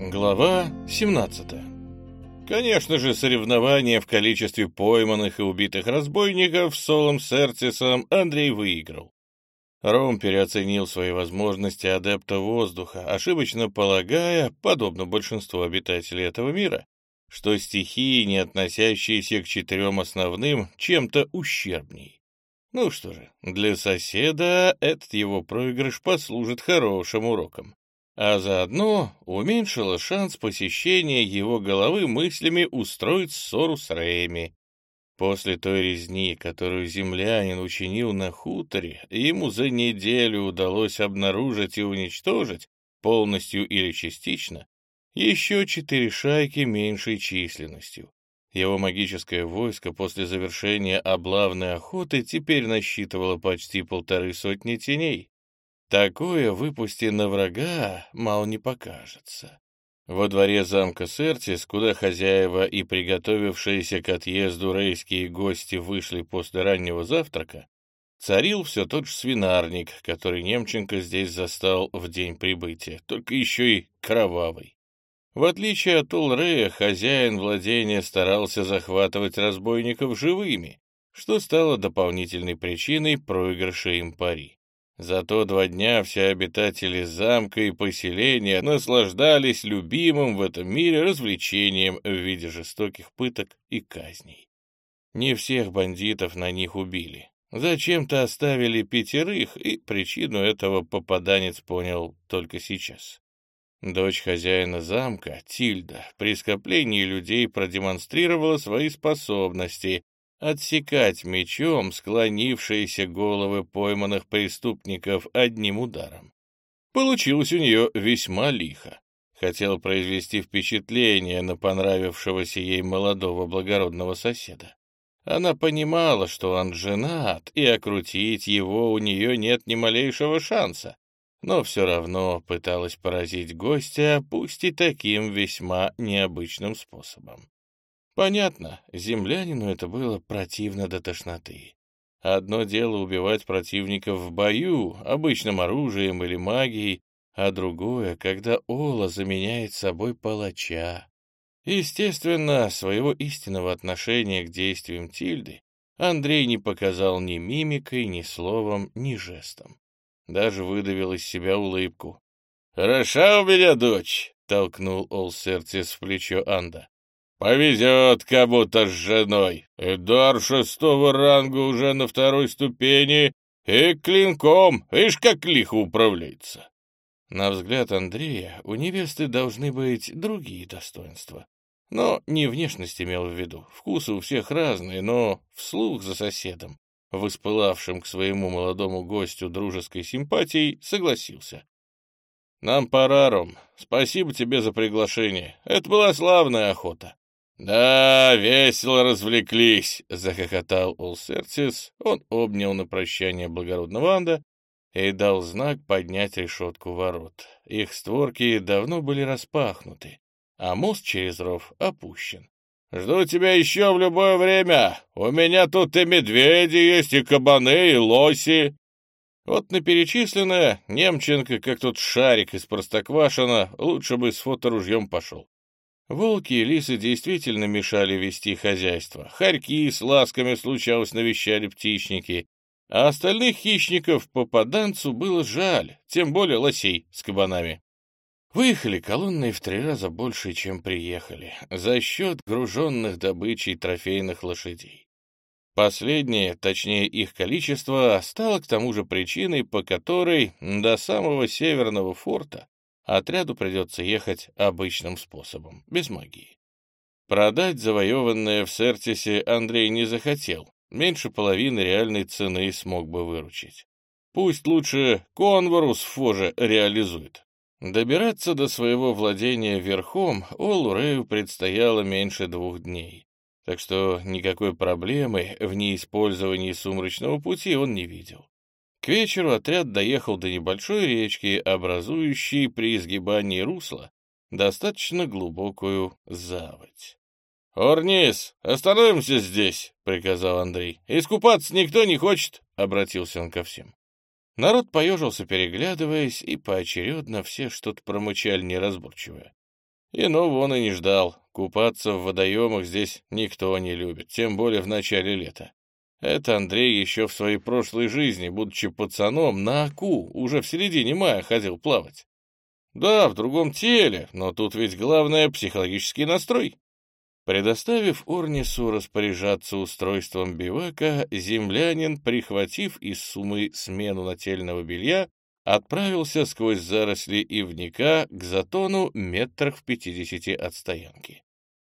Глава 17 Конечно же, соревнования в количестве пойманных и убитых разбойников Солом Сертисом Андрей выиграл. Ром переоценил свои возможности адепта воздуха, ошибочно полагая, подобно большинству обитателей этого мира, что стихии, не относящиеся к четырем основным, чем-то ущербней. Ну что же, для соседа этот его проигрыш послужит хорошим уроком, а заодно уменьшило шанс посещения его головы мыслями устроить ссору с Рэями. После той резни, которую землянин учинил на хуторе, ему за неделю удалось обнаружить и уничтожить, полностью или частично, еще четыре шайки меньшей численностью. Его магическое войско после завершения облавной охоты теперь насчитывало почти полторы сотни теней. Такое выпусти на врага мало не покажется. Во дворе замка Сертис, куда хозяева и приготовившиеся к отъезду рейские гости вышли после раннего завтрака, царил все тот же свинарник, который Немченко здесь застал в день прибытия, только еще и кровавый. В отличие от Улрея, хозяин владения старался захватывать разбойников живыми, что стало дополнительной причиной проигрыша им пари. Зато два дня все обитатели замка и поселения наслаждались любимым в этом мире развлечением в виде жестоких пыток и казней. Не всех бандитов на них убили. Зачем-то оставили пятерых, и причину этого попаданец понял только сейчас. Дочь хозяина замка, Тильда, при скоплении людей продемонстрировала свои способности, отсекать мечом склонившиеся головы пойманных преступников одним ударом. Получилось у нее весьма лихо. Хотел произвести впечатление на понравившегося ей молодого благородного соседа. Она понимала, что он женат, и окрутить его у нее нет ни малейшего шанса, но все равно пыталась поразить гостя, пусть и таким весьма необычным способом. Понятно, землянину это было противно до тошноты. Одно дело убивать противников в бою, обычным оружием или магией, а другое, когда Ола заменяет собой палача. Естественно, своего истинного отношения к действиям Тильды Андрей не показал ни мимикой, ни словом, ни жестом. Даже выдавил из себя улыбку. «Хороша у меня дочь!» — толкнул Ол Сердцес в плечо Анда. Повезет кому-то с женой. И дар шестого ранга уже на второй ступени, и клинком, ишь как лихо управляется. На взгляд Андрея, у невесты должны быть другие достоинства. Но не внешность имел в виду. Вкусы у всех разные, но вслух за соседом, воспылавшим к своему молодому гостю дружеской симпатией, согласился. «Нам пора, Ром. Спасибо тебе за приглашение. Это была славная охота. «Да, весело развлеклись!» — захохотал Улсерцис. Он обнял на прощание благородного Анда и дал знак поднять решетку ворот. Их створки давно были распахнуты, а мост через ров опущен. «Жду тебя еще в любое время. У меня тут и медведи есть, и кабаны, и лоси». Вот на перечисленное Немченко, как тот шарик из Простоквашина, лучше бы с фоторужьем пошел. Волки и лисы действительно мешали вести хозяйство. Хорьки с ласками случалось навещали птичники, а остальных хищников попаданцу было жаль, тем более лосей с кабанами. Выехали колонны в три раза больше, чем приехали, за счет груженных добычей трофейных лошадей. Последнее, точнее их количество, стало к тому же причиной, по которой до самого северного форта отряду придется ехать обычным способом, без магии. Продать завоеванное в Сертисе Андрей не захотел, меньше половины реальной цены смог бы выручить. Пусть лучше Конворус Фоже реализует. Добираться до своего владения верхом Олурею предстояло меньше двух дней, так что никакой проблемы в неиспользовании сумрачного пути он не видел. К вечеру отряд доехал до небольшой речки, образующей при изгибании русла достаточно глубокую заводь. «Орнис, остановимся здесь!» — приказал Андрей. «Искупаться никто не хочет!» — обратился он ко всем. Народ поежился, переглядываясь, и поочередно все что-то промычали неразборчивое. Иного он и не ждал. Купаться в водоемах здесь никто не любит, тем более в начале лета. Это Андрей еще в своей прошлой жизни, будучи пацаном, на Аку уже в середине мая ходил плавать. Да, в другом теле, но тут ведь главное психологический настрой. Предоставив Орнису распоряжаться устройством бивака, землянин, прихватив из суммы смену нательного белья, отправился сквозь заросли ивника к затону метрах в пятидесяти от стоянки.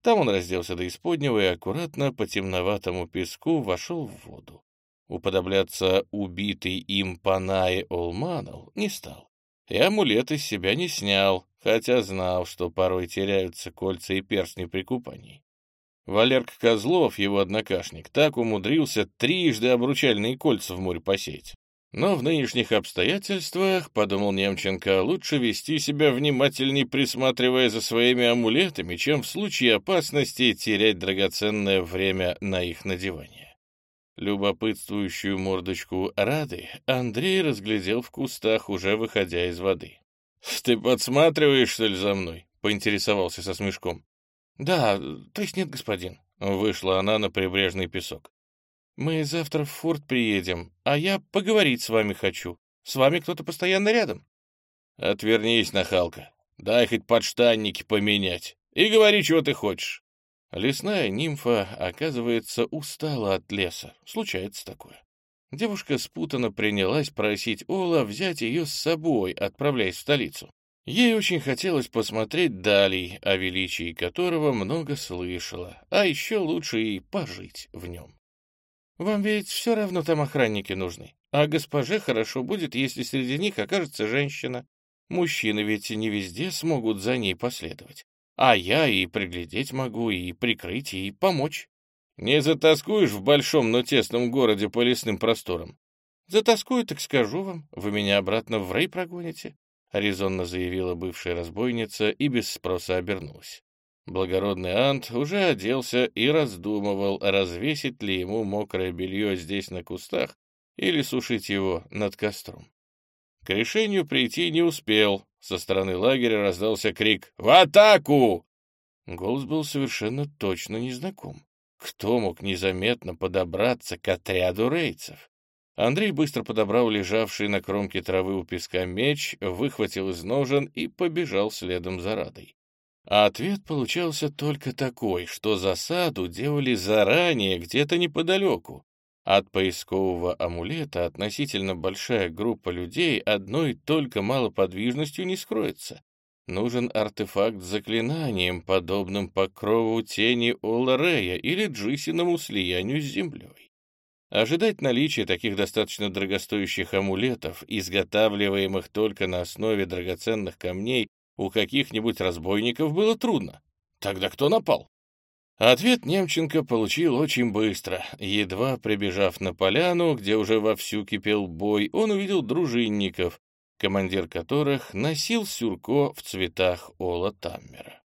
Там он разделся до исподнего и аккуратно по темноватому песку вошел в воду. Уподобляться убитый им Панае Олманов не стал. И амулет из себя не снял, хотя знал, что порой теряются кольца и перстни при купании. Валерк Козлов, его однокашник, так умудрился трижды обручальные кольца в море посеять. Но в нынешних обстоятельствах, — подумал Немченко, — лучше вести себя внимательней, присматривая за своими амулетами, чем в случае опасности терять драгоценное время на их надевание. Любопытствующую мордочку Рады Андрей разглядел в кустах, уже выходя из воды. — Ты подсматриваешь, что ли, за мной? — поинтересовался со смешком. — Да, то есть нет, господин. Вышла она на прибрежный песок. Мы завтра в форт приедем, а я поговорить с вами хочу. С вами кто-то постоянно рядом. Отвернись, нахалка. Дай хоть подштанники поменять. И говори, чего ты хочешь. Лесная нимфа, оказывается, устала от леса. Случается такое. Девушка спутанно принялась просить Ола взять ее с собой, отправляясь в столицу. Ей очень хотелось посмотреть Далий, о величии которого много слышала, а еще лучше и пожить в нем. Вам ведь все равно там охранники нужны. А госпоже хорошо будет, если среди них окажется женщина. Мужчины ведь не везде смогут за ней последовать. А я и приглядеть могу, и прикрыть, и помочь. Не затаскуешь в большом, но тесном городе по лесным просторам? Затаскую, так скажу вам, вы меня обратно в рей прогоните, — резонно заявила бывшая разбойница и без спроса обернулась. Благородный Ант уже оделся и раздумывал, развесить ли ему мокрое белье здесь на кустах или сушить его над костром. К решению прийти не успел. Со стороны лагеря раздался крик «В атаку!». Голос был совершенно точно незнаком. Кто мог незаметно подобраться к отряду рейцев? Андрей быстро подобрал лежавший на кромке травы у песка меч, выхватил из ножен и побежал следом за Радой. А ответ получался только такой, что засаду делали заранее, где-то неподалеку. От поискового амулета относительно большая группа людей одной только малоподвижностью не скроется. Нужен артефакт с заклинанием, подобным покрову тени Оларея или Джисиному слиянию с землей. Ожидать наличия таких достаточно дорогостоящих амулетов, изготавливаемых только на основе драгоценных камней, у каких-нибудь разбойников было трудно. Тогда кто напал? Ответ Немченко получил очень быстро. Едва прибежав на поляну, где уже вовсю кипел бой, он увидел дружинников, командир которых носил сюрко в цветах Ола Таммера.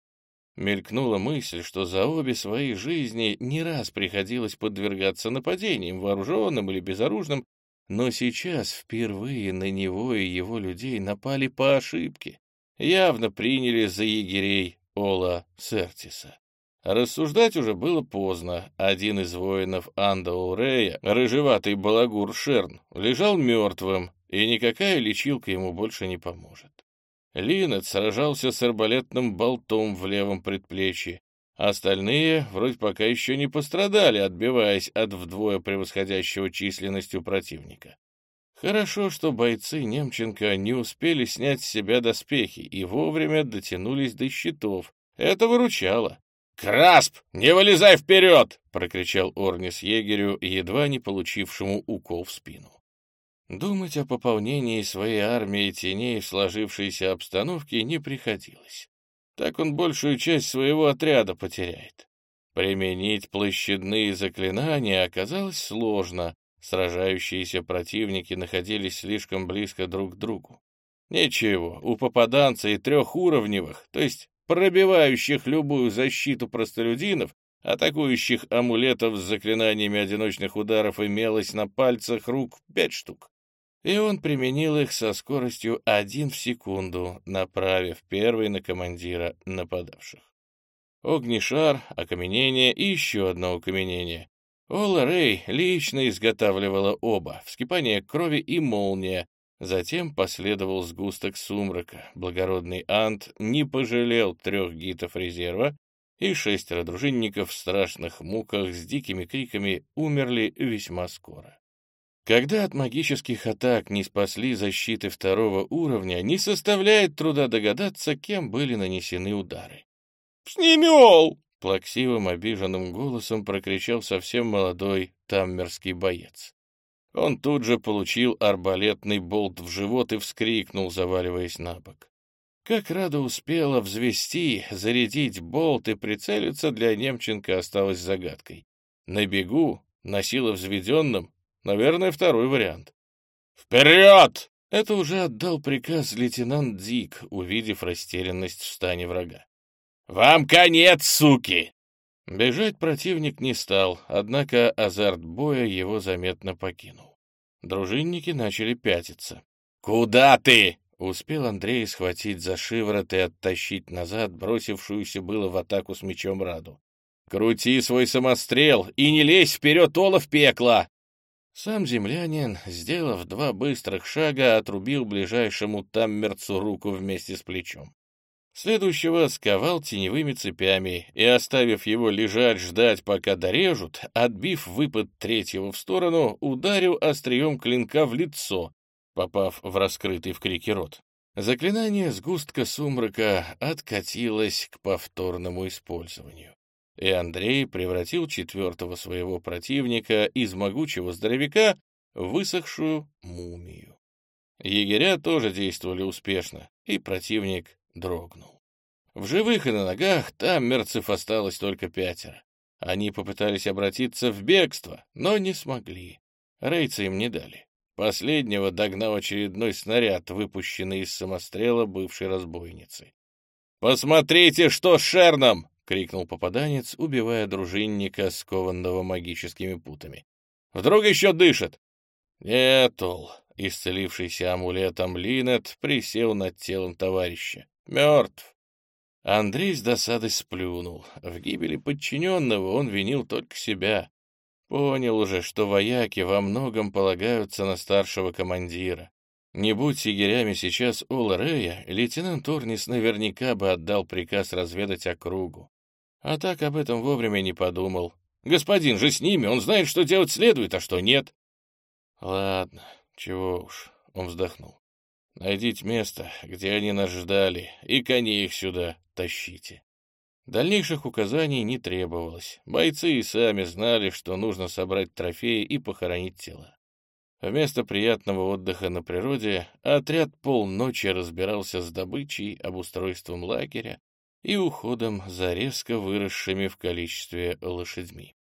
Мелькнула мысль, что за обе свои жизни не раз приходилось подвергаться нападениям, вооруженным или безоружным, но сейчас впервые на него и его людей напали по ошибке явно приняли за егерей Ола Сертиса. Рассуждать уже было поздно. Один из воинов Анда Урея, рыжеватый балагур Шерн, лежал мертвым, и никакая лечилка ему больше не поможет. Линет сражался с арбалетным болтом в левом предплечье. Остальные вроде пока еще не пострадали, отбиваясь от вдвое превосходящего численностью противника. Хорошо, что бойцы Немченко не успели снять с себя доспехи и вовремя дотянулись до щитов. Это выручало. «Красп, не вылезай вперед!» — прокричал Орнис егерю, едва не получившему укол в спину. Думать о пополнении своей армии теней в сложившейся обстановке не приходилось. Так он большую часть своего отряда потеряет. Применить площадные заклинания оказалось сложно, Сражающиеся противники находились слишком близко друг к другу. Ничего, у попаданца и трехуровневых, то есть пробивающих любую защиту простолюдинов, атакующих амулетов с заклинаниями одиночных ударов имелось на пальцах рук пять штук. и он применил их со скоростью один в секунду, направив первый на командира нападавших. Огнишар, окаменение и еще одно окаменение. Ола Рэй лично изготавливала оба — вскипание крови и молния. Затем последовал сгусток сумрака. Благородный Ант не пожалел трех гитов резерва, и шестеро дружинников в страшных муках с дикими криками умерли весьма скоро. Когда от магических атак не спасли защиты второго уровня, не составляет труда догадаться, кем были нанесены удары. «Снемел!» — плаксивым обиженным голосом прокричал совсем молодой таммерский боец. Он тут же получил арбалетный болт в живот и вскрикнул, заваливаясь на бок. Как Рада успела взвести, зарядить болт и прицелиться для Немченко осталось загадкой. На бегу, на силу Наверное, второй вариант. «Вперед!» — это уже отдал приказ лейтенант Дик, увидев растерянность в стане врага. «Вам конец, суки!» Бежать противник не стал, однако азарт боя его заметно покинул. Дружинники начали пятиться. «Куда ты?» — успел Андрей схватить за шиворот и оттащить назад бросившуюся было в атаку с мечом Раду. «Крути свой самострел и не лезь вперед, Олаф пекла!» Сам землянин, сделав два быстрых шага, отрубил ближайшему таммерцу руку вместе с плечом. Следующего сковал теневыми цепями и, оставив его лежать ждать, пока дорежут, отбив выпад третьего в сторону, ударил острием клинка в лицо, попав в раскрытый в крике рот. Заклинание сгустка сумрака откатилось к повторному использованию и Андрей превратил четвертого своего противника из могучего здоровяка в высохшую мумию. Егеря тоже действовали успешно, и противник дрогнул. В живых и на ногах там мерцев осталось только пятеро. Они попытались обратиться в бегство, но не смогли. Рейцы им не дали. Последнего догнал очередной снаряд, выпущенный из самострела бывшей разбойницы. «Посмотрите, что с Шерном!» крикнул попаданец, убивая дружинника, скованного магическими путами. «Вдруг еще дышит?» «Нетул!» — исцелившийся амулетом Линет присел над телом товарища. «Мертв!» Андрей с досадой сплюнул. В гибели подчиненного он винил только себя. Понял уже, что вояки во многом полагаются на старшего командира. Не будь егерями сейчас Ола Рея, лейтенант Орнис наверняка бы отдал приказ разведать округу. А так об этом вовремя не подумал. Господин же с ними, он знает, что делать следует, а что нет. Ладно, чего уж, он вздохнул. Найдите место, где они нас ждали, и коней их сюда тащите. Дальнейших указаний не требовалось. Бойцы и сами знали, что нужно собрать трофеи и похоронить тела. Вместо приятного отдыха на природе отряд полночи разбирался с добычей, обустройством лагеря, и уходом за резко выросшими в количестве лошадьми.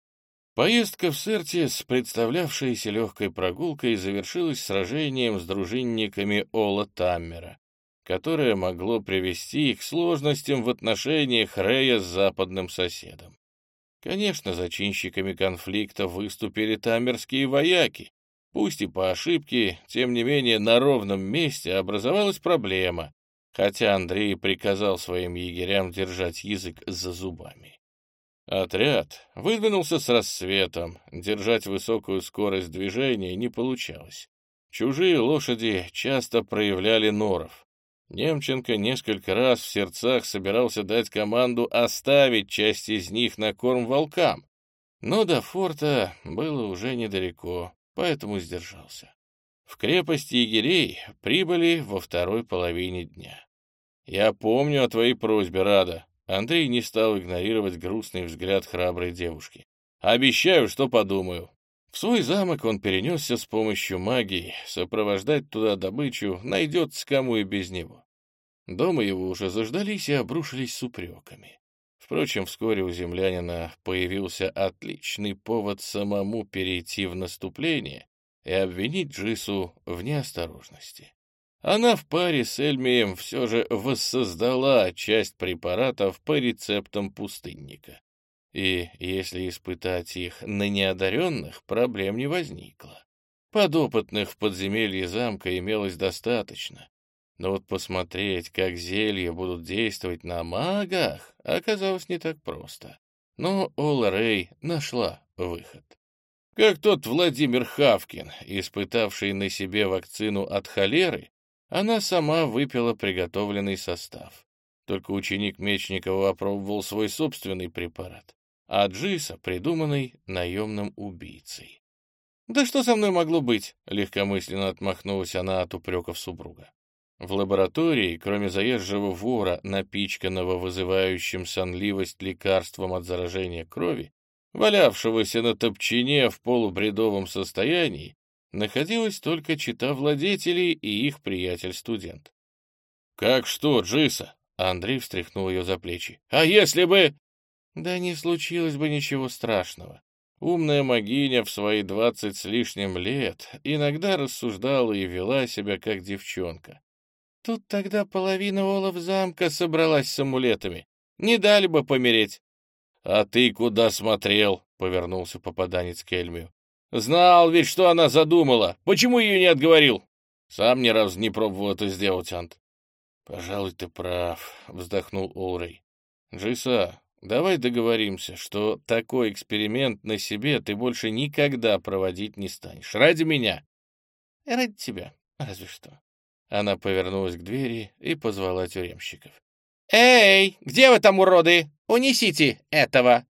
Поездка в Сертис, представлявшаяся легкой прогулкой, завершилась сражением с дружинниками Ола Таммера, которое могло привести к сложностям в отношениях Рея с западным соседом. Конечно, зачинщиками конфликта выступили таммерские вояки. Пусть и по ошибке, тем не менее на ровном месте образовалась проблема, хотя Андрей приказал своим егерям держать язык за зубами. Отряд выдвинулся с рассветом, держать высокую скорость движения не получалось. Чужие лошади часто проявляли норов. Немченко несколько раз в сердцах собирался дать команду оставить часть из них на корм волкам, но до форта было уже недалеко, поэтому сдержался. В крепость егерей прибыли во второй половине дня. «Я помню о твоей просьбе, Рада». Андрей не стал игнорировать грустный взгляд храброй девушки. «Обещаю, что подумаю». В свой замок он перенесся с помощью магии, сопровождать туда добычу найдется кому и без него. Дома его уже заждались и обрушились с упреками. Впрочем, вскоре у землянина появился отличный повод самому перейти в наступление и обвинить Джису в неосторожности. Она в паре с Эльмием все же воссоздала часть препаратов по рецептам пустынника. И если испытать их на неодаренных, проблем не возникло. Подопытных в подземелье замка имелось достаточно. Но вот посмотреть, как зелья будут действовать на магах, оказалось не так просто. Но Ола Рэй нашла выход. Как тот Владимир Хавкин, испытавший на себе вакцину от холеры, она сама выпила приготовленный состав. Только ученик Мечникова опробовал свой собственный препарат, а Джиса — придуманный наемным убийцей. «Да что со мной могло быть?» — легкомысленно отмахнулась она от упреков супруга. В лаборатории, кроме заезжего вора, напичканного вызывающим сонливость лекарством от заражения крови, валявшегося на топчине в полубредовом состоянии, находилась только чита владетелей и их приятель-студент. «Как что, Джиса?» — Андрей встряхнул ее за плечи. «А если бы...» «Да не случилось бы ничего страшного. Умная могиня в свои двадцать с лишним лет иногда рассуждала и вела себя как девчонка. Тут тогда половина олов замка собралась с амулетами. Не дали бы помереть. — А ты куда смотрел? — повернулся попаданец к Эльмию. — Знал ведь, что она задумала. Почему ее не отговорил? Сам ни разу не пробовал это сделать, Ант. — Пожалуй, ты прав, — вздохнул Олрей. — Джиса, Давай договоримся, что такой эксперимент на себе ты больше никогда проводить не станешь. Ради меня. Ради тебя, разве что. Она повернулась к двери и позвала тюремщиков. «Эй, где вы там, уроды? Унесите этого!»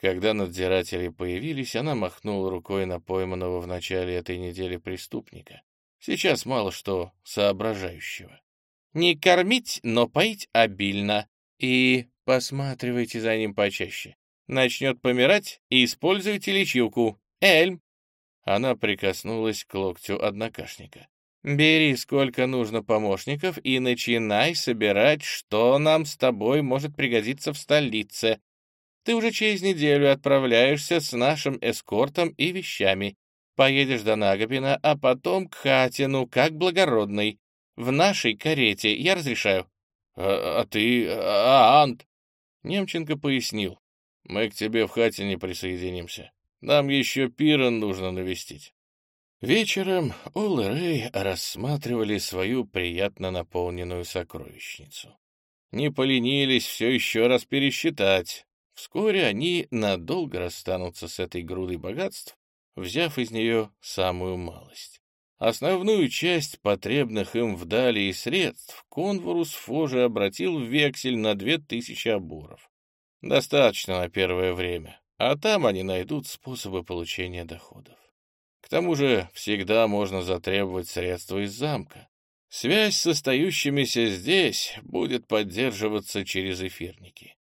Когда надзиратели появились, она махнула рукой на пойманного в начале этой недели преступника. Сейчас мало что соображающего. «Не кормить, но поить обильно. И Посматривайте за ним почаще. Начнет помирать, используйте лечилку. Эльм!» Она прикоснулась к локтю однокашника. «Бери сколько нужно помощников и начинай собирать, что нам с тобой может пригодиться в столице. Ты уже через неделю отправляешься с нашим эскортом и вещами. Поедешь до Нагобина, а потом к Хатину, как благородный. В нашей карете я разрешаю». «А, а ты... А, Ант?» Немченко пояснил. «Мы к тебе в хате не присоединимся. Нам еще Пирон нужно навестить». Вечером Ол и Рэй рассматривали свою приятно наполненную сокровищницу. Не поленились все еще раз пересчитать. Вскоре они надолго расстанутся с этой грудой богатств, взяв из нее самую малость. Основную часть потребных им вдали и средств Конворус Фожи обратил в вексель на две тысячи оборов. Достаточно на первое время, а там они найдут способы получения доходов. К тому же всегда можно затребовать средства из замка. Связь с остающимися здесь будет поддерживаться через эфирники.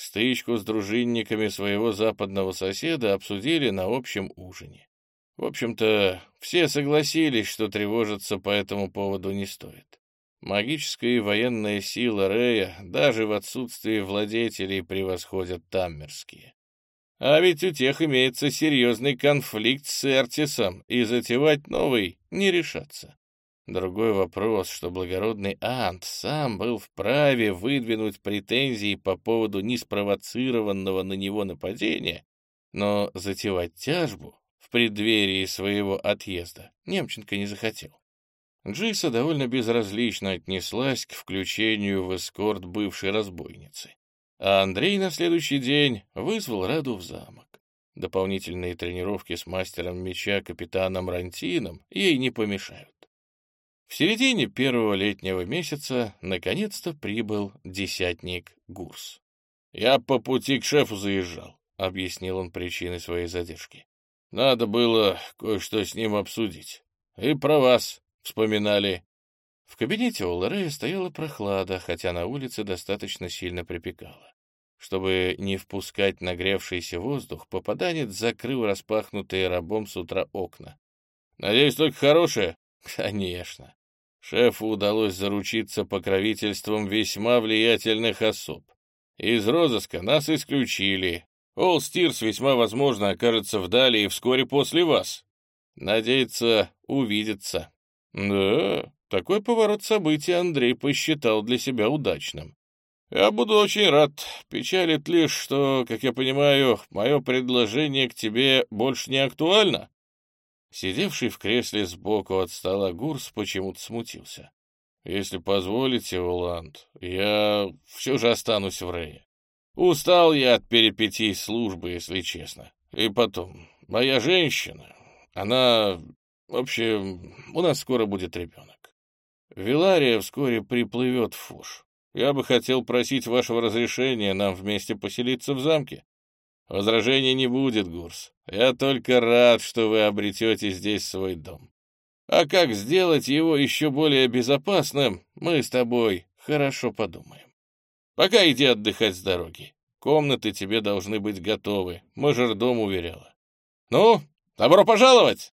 Стычку с дружинниками своего западного соседа обсудили на общем ужине. В общем-то, все согласились, что тревожиться по этому поводу не стоит. Магическая и военная сила Рея даже в отсутствии владетелей превосходят таммерские. А ведь у тех имеется серьезный конфликт с Эртисом, и затевать новый не решаться. Другой вопрос, что благородный Ант сам был вправе выдвинуть претензии по поводу неспровоцированного на него нападения, но затевать тяжбу преддверии своего отъезда Немченко не захотел. Джиса довольно безразлично отнеслась к включению в эскорт бывшей разбойницы. А Андрей на следующий день вызвал Раду в замок. Дополнительные тренировки с мастером меча капитаном Рантином ей не помешают. В середине первого летнего месяца наконец-то прибыл десятник Гурс. «Я по пути к шефу заезжал», — объяснил он причины своей задержки. Надо было кое-что с ним обсудить. И про вас вспоминали. В кабинете у Лорея стояла прохлада, хотя на улице достаточно сильно припекало. Чтобы не впускать нагревшийся воздух, попаданец закрыл распахнутые рабом с утра окна. «Надеюсь, только хорошее?» «Конечно. Шефу удалось заручиться покровительством весьма влиятельных особ. Из розыска нас исключили, Олстирс весьма возможно окажется вдали и вскоре после вас. Надеется увидеться. Да, такой поворот событий Андрей посчитал для себя удачным. Я буду очень рад. Печалит лишь, что, как я понимаю, мое предложение к тебе больше не актуально. Сидевший в кресле сбоку от стола Гурс почему-то смутился. «Если позволите, Уланд, я все же останусь в Рее. Устал я от перипетий службы, если честно. И потом, моя женщина, она... В общем, у нас скоро будет ребенок. Вилария вскоре приплывет в Фуш. Я бы хотел просить вашего разрешения нам вместе поселиться в замке. Возражений не будет, Гурс. Я только рад, что вы обретете здесь свой дом. А как сделать его еще более безопасным, мы с тобой хорошо подумаем. Пока иди отдыхать с дороги. Комнаты тебе должны быть готовы, мажордом уверяла. Ну, добро пожаловать!